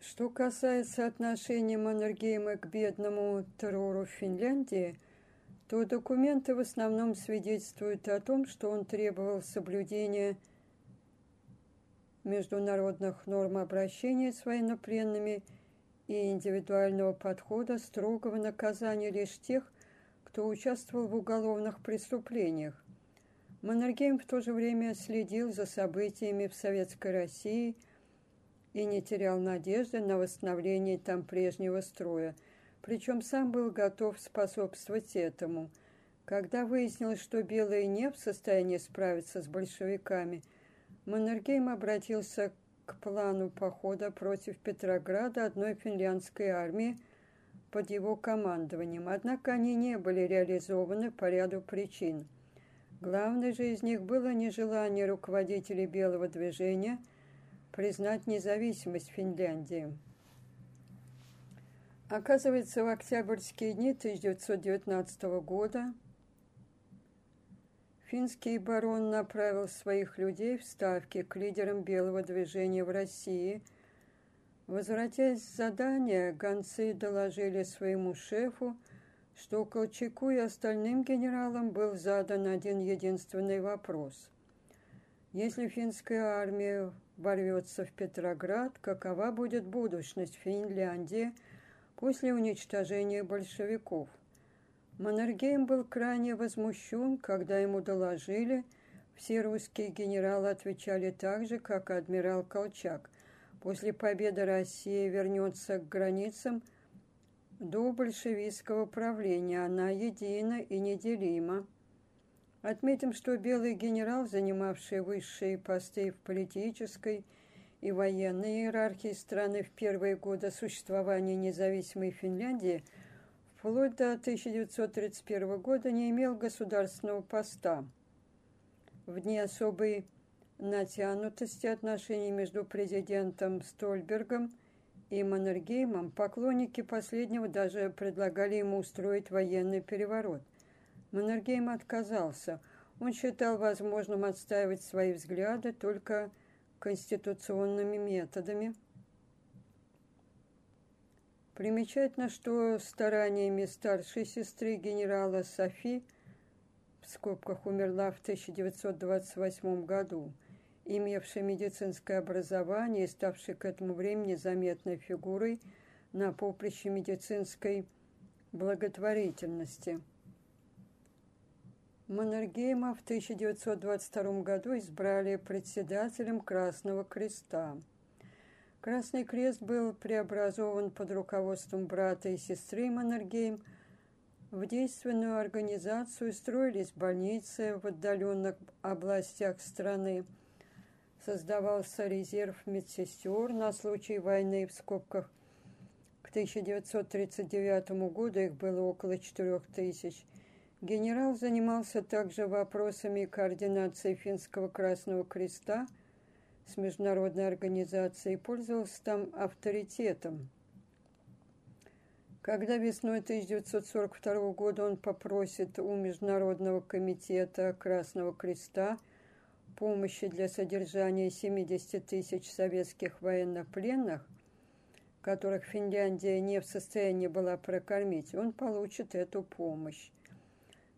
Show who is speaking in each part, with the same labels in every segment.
Speaker 1: Что касается отношения Маннергейма к бедному террору в Финляндии, то документы в основном свидетельствуют о том, что он требовал соблюдения международных норм обращения с военнопленными и индивидуального подхода строгого наказания лишь тех, кто участвовал в уголовных преступлениях. Маннергейм в то же время следил за событиями в Советской России – и не терял надежды на восстановление там прежнего строя, причем сам был готов способствовать этому. Когда выяснилось, что белые не в состоянии справиться с большевиками, Маннергейм обратился к плану похода против Петрограда одной финляндской армии под его командованием, однако они не были реализованы по ряду причин. Главной же из них было нежелание руководителей белого движения – признать независимость Финляндии. Оказывается, в октябрьские дни 1919 года финский барон направил своих людей в Ставки к лидерам белого движения в России. Возвратясь с задания, гонцы доложили своему шефу, что Колчаку и остальным генералам был задан один единственный вопрос. Если финская армия ворвется в Петроград, какова будет будущность Финляндии после уничтожения большевиков. Маннергейм был крайне возмущен, когда ему доложили, все русские генералы отвечали так же, как адмирал Колчак. После победы Россия вернется к границам до большевистского правления. Она едина и неделима. Отметим, что белый генерал, занимавший высшие посты в политической и военной иерархии страны в первые годы существования независимой Финляндии, вплоть до 1931 года не имел государственного поста. В дни особой натянутости отношений между президентом Стольбергом и Маннергеймом поклонники последнего даже предлагали ему устроить военный переворот. Маннергейм отказался. Он считал возможным отстаивать свои взгляды только конституционными методами. Примечательно, что стараниями старшей сестры генерала Софи, в скобках умерла в 1928 году, имевшей медицинское образование и ставшей к этому времени заметной фигурой на поприще медицинской благотворительности – Маннергейма в 1922 году избрали председателем Красного Креста. Красный Крест был преобразован под руководством брата и сестры Маннергейм в действенную организацию, строились больницы в отдаленных областях страны, создавался резерв медсестер на случай войны в скобках. К 1939 году их было около 4 тысяч – Генерал занимался также вопросами координации Финского Красного Креста с международной организацией и пользовался там авторитетом. Когда весной 1942 года он попросит у Международного комитета Красного Креста помощи для содержания 70 тысяч советских военнопленных, которых Финляндия не в состоянии была прокормить, он получит эту помощь.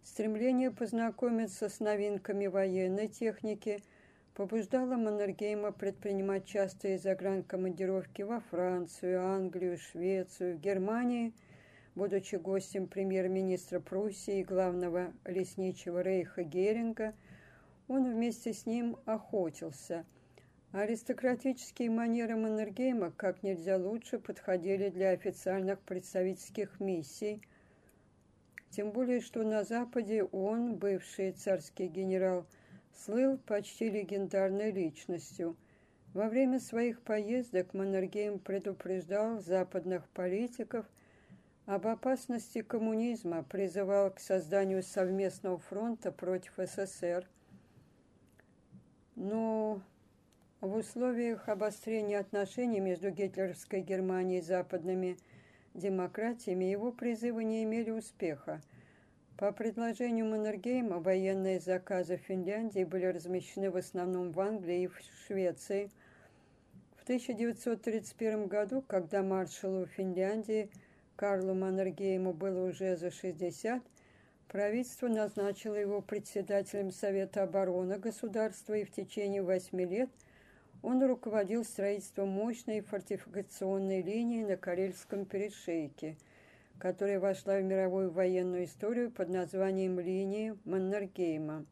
Speaker 1: Стремление познакомиться с новинками военной техники побуждало Маннергейма предпринимать частые загранкомандировки во Францию, Англию, Швецию, Германии, будучи гостем премьер-министра Пруссии и главного лесничего Рейха Геринга, он вместе с ним охотился. Аристократические манеры Маннергейма как нельзя лучше подходили для официальных представительских миссий – тем более, что на Западе он, бывший царский генерал, слыл почти легендарной личностью. Во время своих поездок Маннергейм предупреждал западных политиков об опасности коммунизма, призывал к созданию совместного фронта против СССР. Но в условиях обострения отношений между гитлеровской Германией и западными демократиями его призывы не имели успеха. По предложению Маннергейма военные заказы Финляндии были размещены в основном в Англии и в Швеции. В 1931 году, когда маршалу Финляндии Карлу Маннергейму было уже за 60, правительство назначило его председателем Совета обороны государства, и в течение восьми лет он руководил строительством мощной фортификационной линии на Карельском перешейке, которая вошла в мировую военную историю под названием линии Маннергейма.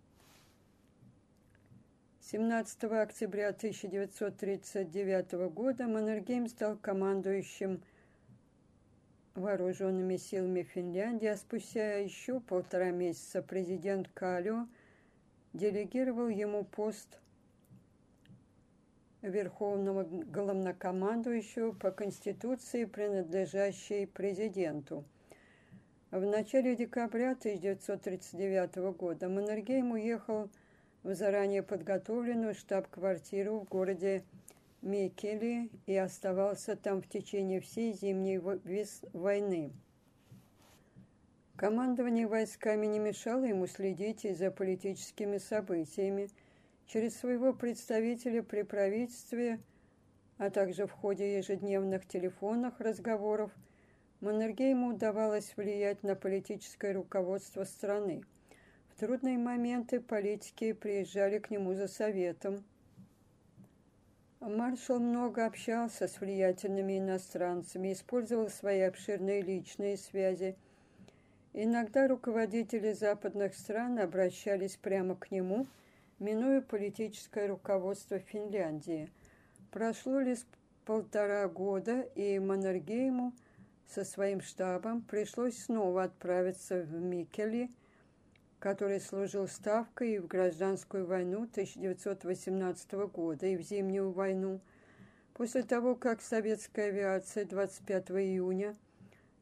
Speaker 1: 17 октября 1939 года Маннергейм стал командующим вооруженными силами Финляндии, а спустя еще полтора месяца президент Калио делегировал ему пост верховного главнокомандующего по Конституции, принадлежащей президенту. В начале декабря 1939 года Маннергейм уехал в заранее подготовленную штаб-квартиру в городе Мекели и оставался там в течение всей зимней войны. Командование войсками не мешало ему следить и за политическими событиями через своего представителя при правительстве, а также в ходе ежедневных телефонных разговоров Маннергейму удавалось влиять на политическое руководство страны – трудные моменты политики приезжали к нему за советом. Маршал много общался с влиятельными иностранцами, использовал свои обширные личные связи. Иногда руководители западных стран обращались прямо к нему, минуя политическое руководство Финляндии. Прошло лишь полтора года, и Маннергейму со своим штабом пришлось снова отправиться в Микели – который служил ставкой в гражданскую войну 1918 года и в зимнюю войну. После того, как советская авиация 25 июня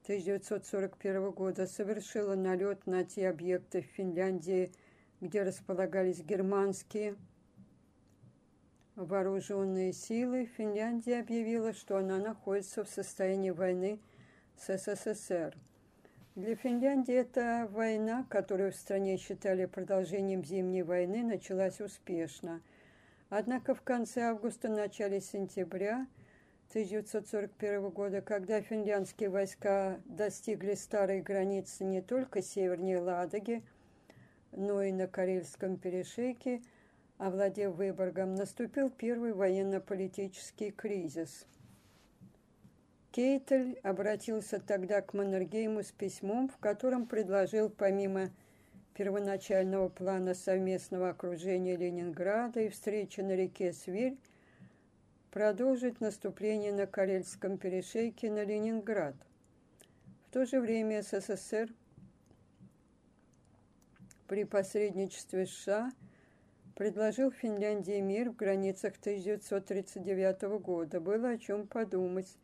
Speaker 1: 1941 года совершила налет на те объекты в Финляндии, где располагались германские вооруженные силы, Финляндия объявила, что она находится в состоянии войны с СССР – для Финляндии эта война, которую в стране считали продолжением Зимней войны, началась успешно. Однако в конце августа, начале сентября 1941 года, когда финляндские войска достигли старой границы не только севернее Ладоги, но и на Карельском перешейке, овладев Выборгом, наступил первый военно-политический кризис – Кейтель обратился тогда к Маннергейму с письмом, в котором предложил помимо первоначального плана совместного окружения Ленинграда и встречи на реке Свирь продолжить наступление на Карельском перешейке на Ленинград. В то же время СССР при посредничестве США предложил Финляндии мир в границах 1939 года. Было о чем подумать.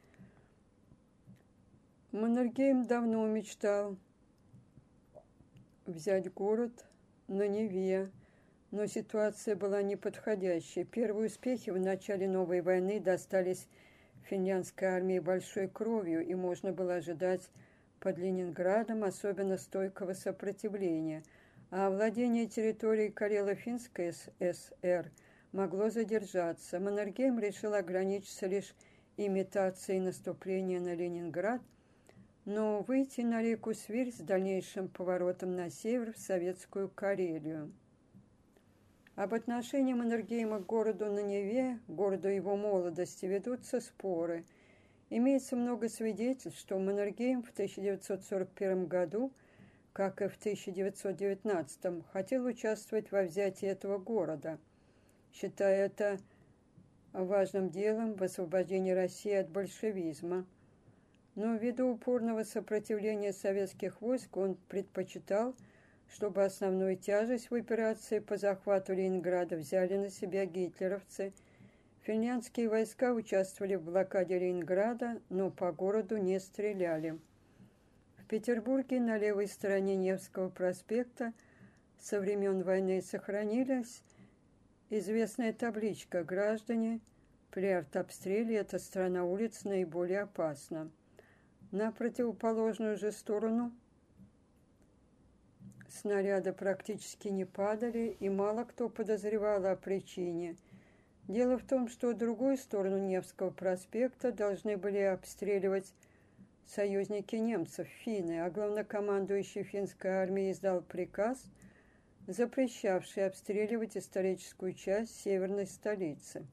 Speaker 1: Маннергейм давно мечтал взять город на Неве, но ситуация была неподходящей. Первые успехи в начале новой войны достались финляндской армии большой кровью, и можно было ожидать под Ленинградом особенно стойкого сопротивления, а владение территорией Карело-Финской ССР могло задержаться. Маннергейм решил ограничиться лишь имитацией наступления на Ленинград – но выйти на реку Свирь с дальнейшим поворотом на север в Советскую Карелию. Об отношении Маннергейма к городу на Неве, городу его молодости, ведутся споры. Имеется много свидетельств, что Маннергейм в 1941 году, как и в 1919, хотел участвовать во взятии этого города, считая это важным делом в освобождении России от большевизма – но ввиду упорного сопротивления советских войск он предпочитал, чтобы основную тяжесть в операции по захвату Ленинграда взяли на себя гитлеровцы. Финляндские войска участвовали в блокаде Ленинграда, но по городу не стреляли. Петербурге на левой стороне Невского проспекта со времен войны сохранилась известная табличка «Граждане, при артобстреле эта сторона улиц наиболее опасна». На противоположную же сторону снаряды практически не падали, и мало кто подозревал о причине. Дело в том, что другую сторону Невского проспекта должны были обстреливать союзники немцев, финны, а главнокомандующий финской армии издал приказ, запрещавший обстреливать историческую часть северной столицы.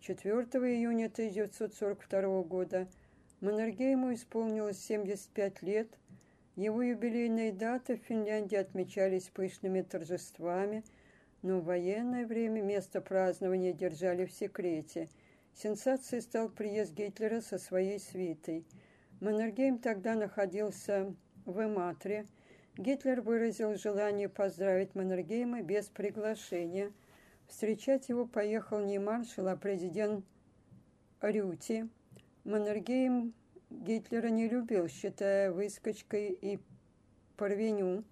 Speaker 1: 4 июня 1942 года Маннергейму исполнилось 75 лет. Его юбилейные даты в Финляндии отмечались пышными торжествами – но в военное время место празднования держали в секрете. Сенсацией стал приезд Гитлера со своей свитой. Маннергейм тогда находился в Эматре. Гитлер выразил желание поздравить Маннергейма без приглашения. Встречать его поехал не маршал, а президент Рюти. Маннергейм Гитлера не любил, считая выскочкой и порвеню.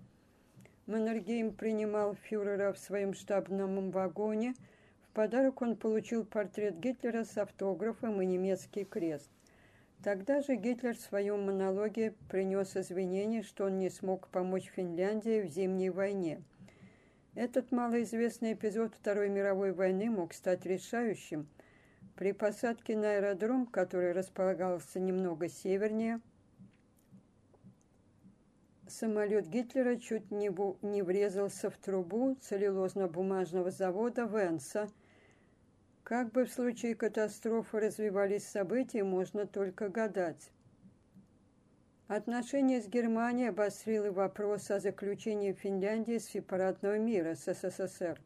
Speaker 1: Маннергейм принимал фюрера в своем штабном вагоне. В подарок он получил портрет Гитлера с автографом и немецкий крест. Тогда же Гитлер в своем монологе принес извинения, что он не смог помочь Финляндии в Зимней войне. Этот малоизвестный эпизод Второй мировой войны мог стать решающим. При посадке на аэродром, который располагался немного севернее, самолет Гитлера чуть не, врезался в трубу целлюлозно-бумажного завода Венса. Как бы в случае катастрофы развивались события, можно только гадать. Отношения с Германией обострил вопрос о заключении Финляндии сепаратного мира с СССР.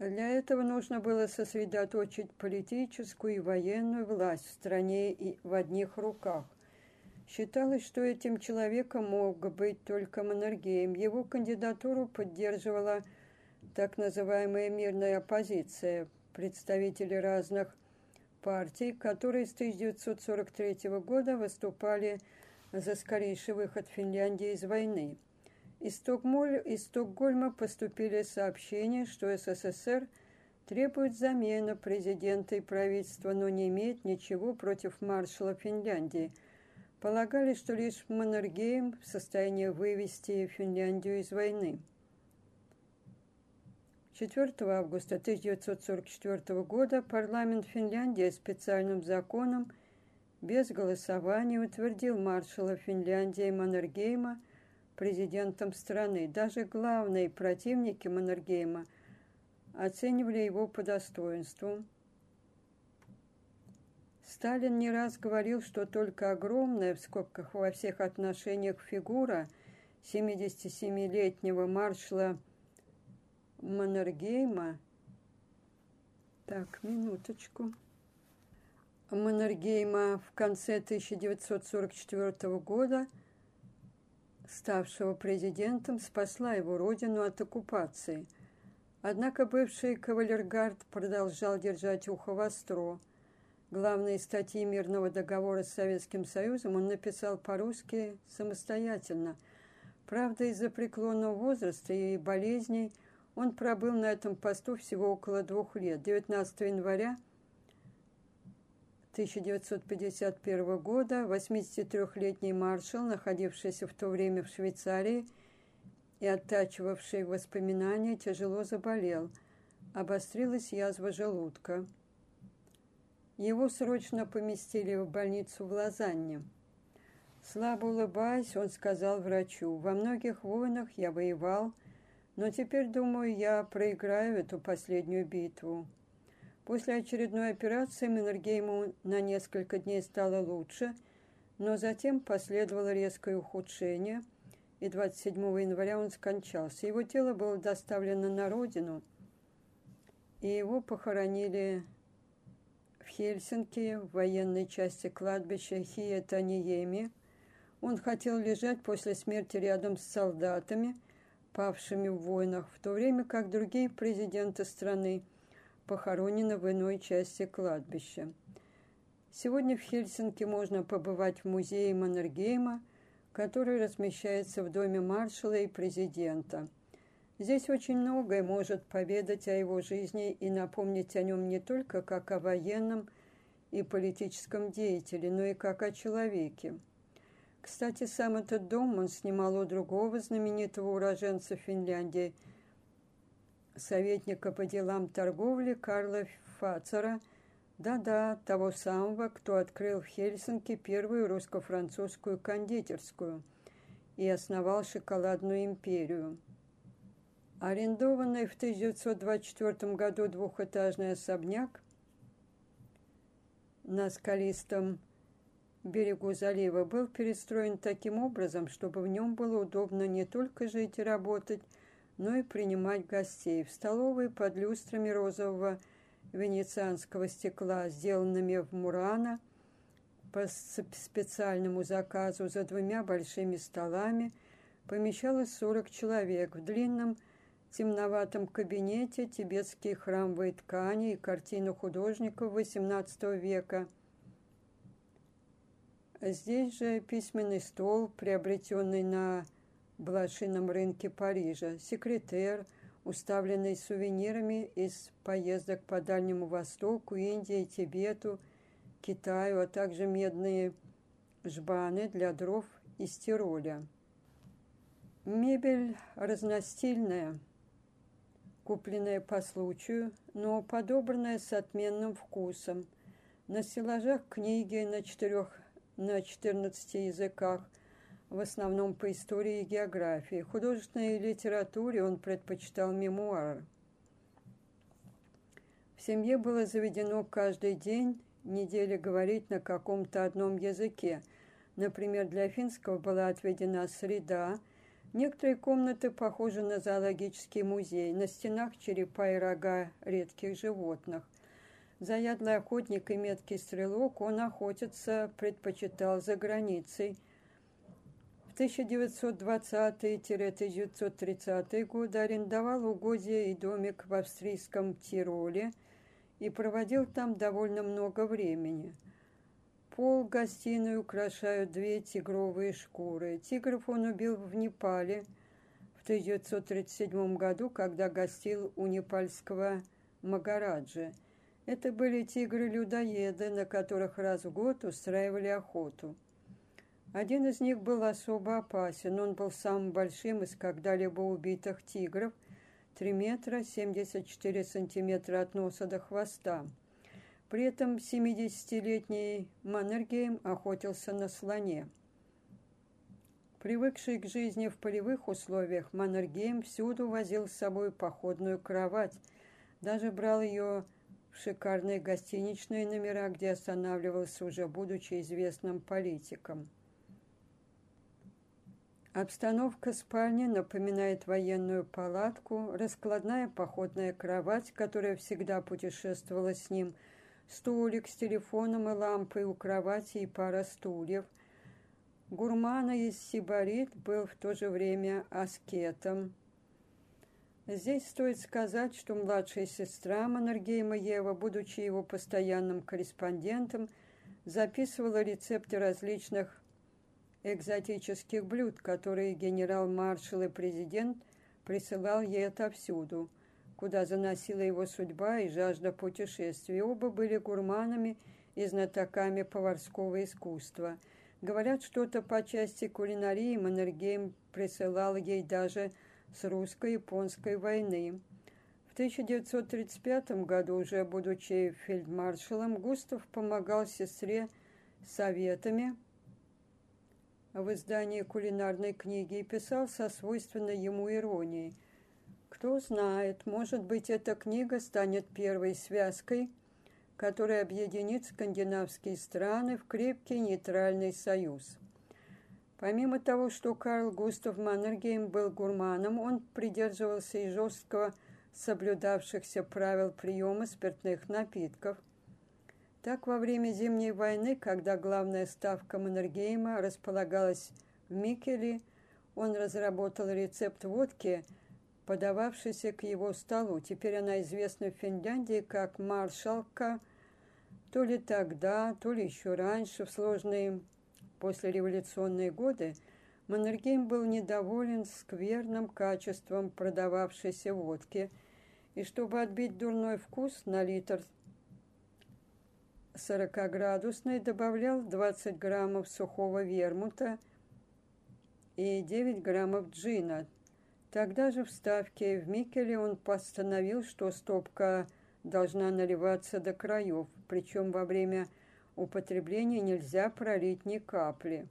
Speaker 1: Для этого нужно было сосредоточить политическую и военную власть в стране и в одних руках. Считалось, что этим человеком мог быть только Маннергейм. Его кандидатуру поддерживала так называемая мирная оппозиция, представители разных партий, которые с 1943 года выступали за скорейший выход Финляндии из войны. Из, Стокмоль, из Стокгольма поступили сообщения, что СССР требует замены президента и правительства, но не имеет ничего против маршала Финляндии – Полагали, что лишь Маннергейм в состоянии вывести Финляндию из войны. 4 августа 1944 года парламент Финляндии специальным законом без голосования утвердил маршала Финляндии Маннергейма президентом страны. Даже главные противники Маннергейма оценивали его по достоинству. Сталин не раз говорил, что только огромная, в скобках во всех отношениях, фигура 77-летнего маршала Маннергейма так, минуточку. Маннергейма в конце 1944 года, ставшего президентом, спасла его родину от оккупации. Однако бывший кавалергард продолжал держать ухо востро. Главные статьи мирного договора с Советским Союзом он написал по-русски самостоятельно. Правда, из-за преклонного возраста и болезней он пробыл на этом посту всего около двух лет. 19 января 1951 года 83-летний маршал, находившийся в то время в Швейцарии и оттачивавший воспоминания, тяжело заболел. Обострилась язва желудка. Его срочно поместили в больницу в Лозанне. Слабо улыбаясь, он сказал врачу, «Во многих войнах я воевал, но теперь, думаю, я проиграю эту последнюю битву». После очередной операции Меннергейму на несколько дней стало лучше, но затем последовало резкое ухудшение, и 27 января он скончался. Его тело было доставлено на родину, и его похоронили Хельсинки, в военной части кладбища Хиетаниеми. Он хотел лежать после смерти рядом с солдатами, павшими в войнах, в то время как другие президенты страны похоронены в иной части кладбища. Сегодня в Хельсинки можно побывать в музее Маннергейма, который размещается в доме маршала и президента – Здесь очень многое может поведать о его жизни и напомнить о нем не только как о военном и политическом деятеле, но и как о человеке. Кстати, сам этот дом он снимал у другого знаменитого уроженца Финляндии, советника по делам торговли Карла Фацера, да-да, того самого, кто открыл в Хельсинки первую русско-французскую кондитерскую и основал шоколадную империю. Арендованный в 1924 году двухэтажный особняк на скалистом берегу залива был перестроен таким образом, чтобы в нем было удобно не только жить и работать, но и принимать гостей. В столовой под люстрами розового венецианского стекла, сделанными в Мурана, по специальному заказу за двумя большими столами, помещалось 40 человек в длинном темноватом кабинете тибетские храмовые ткани и картины художников XVIII века. Здесь же письменный стол, приобретенный на блошином рынке Парижа, секретер, уставленный сувенирами из поездок по Дальнему Востоку, Индии, Тибету, Китаю, а также медные жбаны для дров из Тироля. Мебель разностильная – купленная по случаю, но подобранная с отменным вкусом. На стеллажах книги на четырех, на 14 языках, в основном по истории и географии. В художественной литературе он предпочитал мемуары. В семье было заведено каждый день недели говорить на каком-то одном языке. Например, для финского была отведена среда – Некоторые комнаты похожи на зоологический музей. На стенах черепа и рога редких животных. Заядлый охотник и меткий стрелок, он охотиться предпочитал за границей. В 1920-1930 годы арендовал угодья и домик в австрийском Тироле и проводил там довольно много времени – Пол гостиной украшают две тигровые шкуры. Тигров он убил в Непале в 1937 году, когда гостил у непальского Магараджи. Это были тигры-людоеды, на которых раз в год устраивали охоту. Один из них был особо опасен. Он был самым большим из когда-либо убитых тигров, 3 метра 74 сантиметра от носа до хвоста. При этом 70-летний Маннергейм охотился на слоне. Привыкший к жизни в полевых условиях, Маннергейм всюду возил с собой походную кровать, даже брал ее шикарные гостиничные номера, где останавливался уже будучи известным политиком. Обстановка спальни напоминает военную палатку, раскладная походная кровать, которая всегда путешествовала с ним – столик с телефоном и лампой у кровати и пара стульев. Гурмана из Сибарит был в то же время аскетом. Здесь стоит сказать, что младшая сестра Маннергейма Ева, будучи его постоянным корреспондентом, записывала рецепты различных экзотических блюд, которые генерал-маршал и президент присылал ей отовсюду – куда заносила его судьба и жажда путешествий. Оба были гурманами и знатоками поварского искусства. Говорят, что-то по части кулинарии Маннергейм присылал ей даже с русско-японской войны. В 1935 году, уже будучи фельдмаршалом, Густав помогал сестре советами в издании кулинарной книги и писал со свойственной ему иронией – кто знает, может быть, эта книга станет первой связкой, которая объединит скандинавские страны в крепкий нейтральный союз. Помимо того, что Карл Густав Маннергейм был гурманом, он придерживался и жестко соблюдавшихся правил приема спиртных напитков. Так, во время Зимней войны, когда главная ставка Маннергейма располагалась в Микеле, он разработал рецепт водки – подававшейся к его столу. Теперь она известна в Финляндии как маршалка. То ли тогда, то ли еще раньше, в сложные послереволюционные годы, Маннергейм был недоволен скверным качеством продававшейся водки, и чтобы отбить дурной вкус на литр 40-градусной добавлял 20 граммов сухого вермута и 9 граммов джина – Тогда же в Ставке в Микеле он постановил, что стопка должна наливаться до краев, причем во время употребления нельзя пролить ни капли.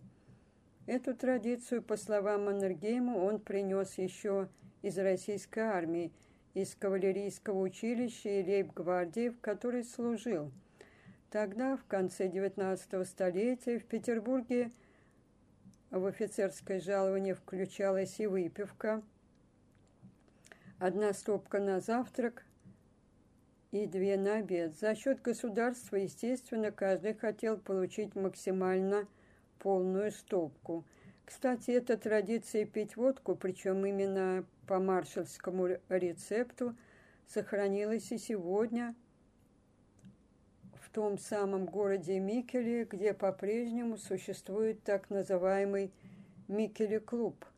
Speaker 1: Эту традицию, по словам Маннергейма, он принес еще из российской армии, из кавалерийского училища и лейб-гвардии, в которой служил. Тогда, в конце XIX столетия, в Петербурге в офицерское жалование включалась и выпивка – одна стопка на завтрак и две на обед. За счет государства, естественно, каждый хотел получить максимально полную стопку. Кстати, эта традиция пить водку, причем именно по маршальскому рецепту, сохранилась и сегодня в том самом городе Микеле, где по-прежнему существует так называемый Микеле-клуб –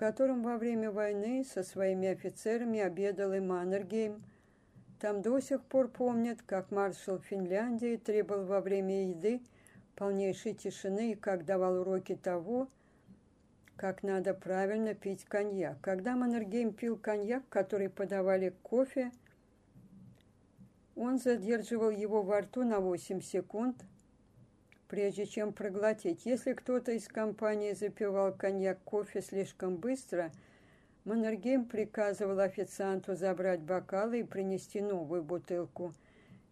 Speaker 1: котором во время войны со своими офицерами обедал и Маннергейм. Там до сих пор помнят, как маршал Финляндии требовал во время еды полнейшей тишины и как давал уроки того, как надо правильно пить коньяк. Когда Маннергейм пил коньяк, который подавали кофе, он задерживал его во рту на 8 секунд – прежде чем проглотить. Если кто-то из компании запивал коньяк кофе слишком быстро, Маннергейм приказывал официанту забрать бокалы и принести новую бутылку.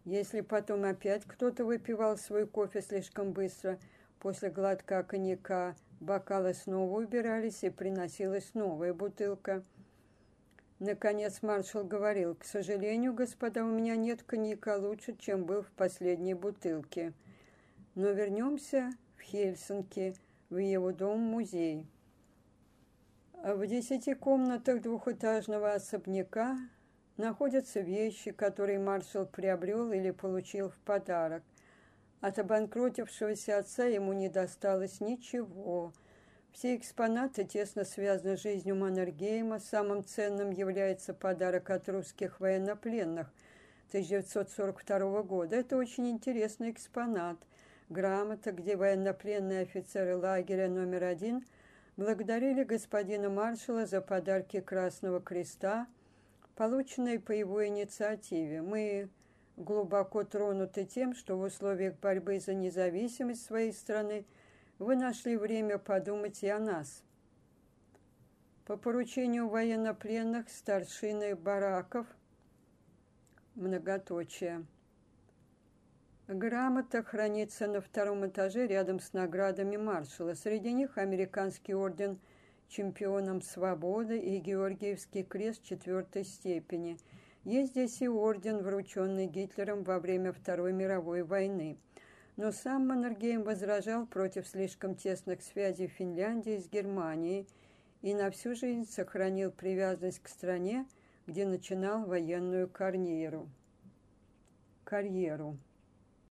Speaker 1: Если потом опять кто-то выпивал свой кофе слишком быстро, после глотка коньяка бокалы снова убирались и приносилась новая бутылка. Наконец маршал говорил, «К сожалению, господа, у меня нет коньяка лучше, чем был в последней бутылке». Но вернемся в Хельсинки, в его дом-музей. В десяти комнатах двухэтажного особняка находятся вещи, которые маршал приобрел или получил в подарок. От обанкротившегося отца ему не досталось ничего. Все экспонаты тесно связаны с жизнью Маннергейма. Самым ценным является подарок от русских военнопленных 1942 года. Это очень интересный экспонат грамота, где военнопленные офицеры лагеря номер один благодарили господина маршала за подарки Красного Креста, полученные по его инициативе. Мы глубоко тронуты тем, что в условиях борьбы за независимость своей страны вы нашли время подумать и о нас. По поручению военнопленных старшины бараков многоточие – Грамота хранится на втором этаже рядом с наградами маршала. Среди них американский орден чемпионом свободы и Георгиевский крест четвертой степени. Есть здесь и орден, врученный Гитлером во время Второй мировой войны. Но сам Маннергейм возражал против слишком тесных связей Финляндии с Германией и на всю жизнь сохранил привязанность к стране, где начинал военную карьеру. карьеру.